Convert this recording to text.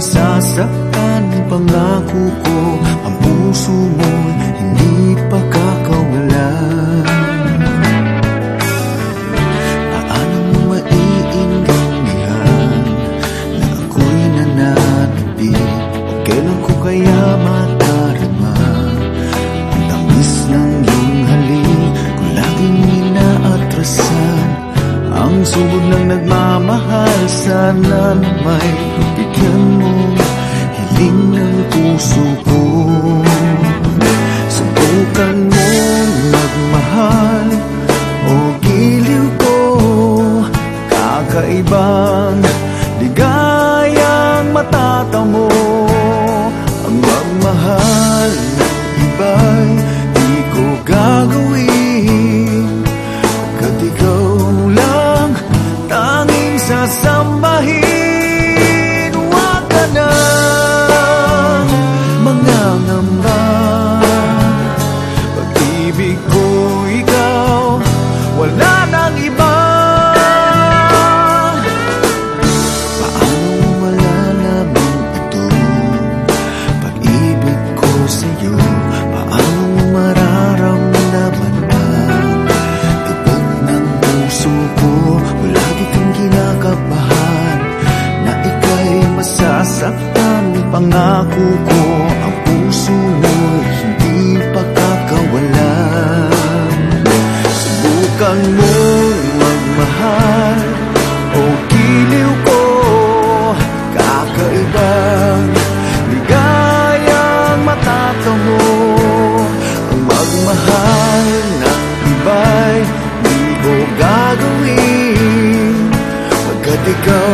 masasaktan Pangako ko. Ang puso mo Hindi pa kakawalan Paano mo maiintindihan Na ako'y nananabik O kailan ko kaya matarama? Ang tamis ng iyong halik Kung laging inaatrasan Ang sugod ng nagmamahal Sana na may bigyan mo Hiling ng puso ko. Subukan mong magmahal O giliw ko Kakaibang ligayang matatamo sasambahin Huwag ka na. Mangangamba Pag-ibig pangako ko Ang puso mo'y hindi pagkakawalan Subukan mo magmahal O giliw ko kakaibang Ligayang matatamo Ang magmahal na iba'y Di ko gagawin. Pagkat ikaw